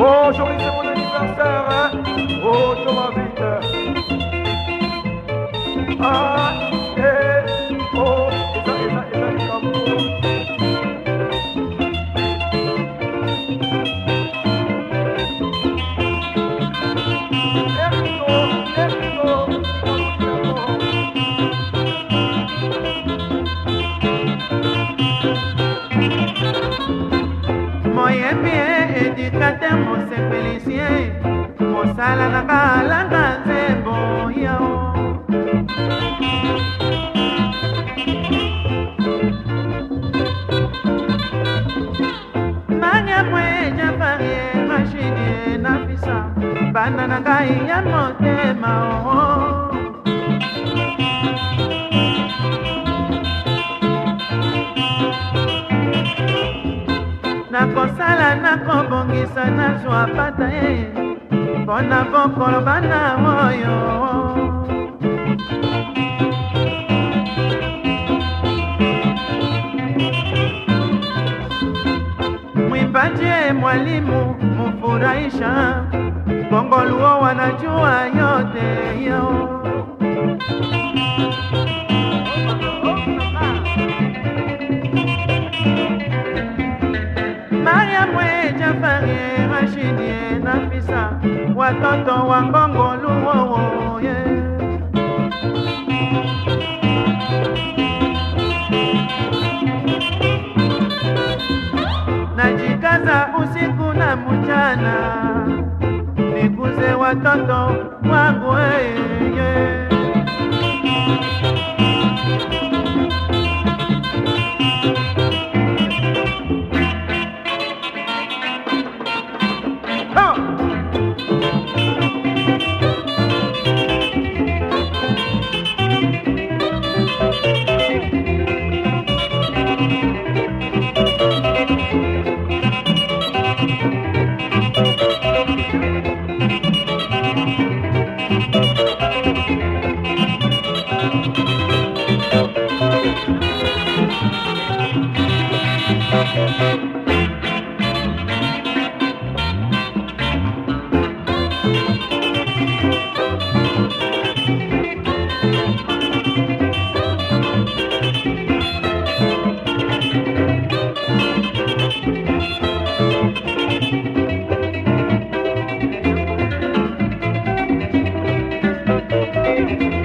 Aujourd'hui c'est mon anniversaire, hein. Oh, ça va te mosepelisi ye mosala na kalanga nzembo yao nangemweja parie mashini na fisa banda na ngai ya motema oo nakosala nakobongisa nazwa pata ye mpo na bokolo eh. bana oyo mwimbaji eh, mwalimu mufurahisha. Bongo luo wanajua yote yo mariamwe jafarie rashidie nafisa watoto wa mbongo Luo ye najikaza usiku na mchana nikuze watoto wangu weye Yamule, nafisa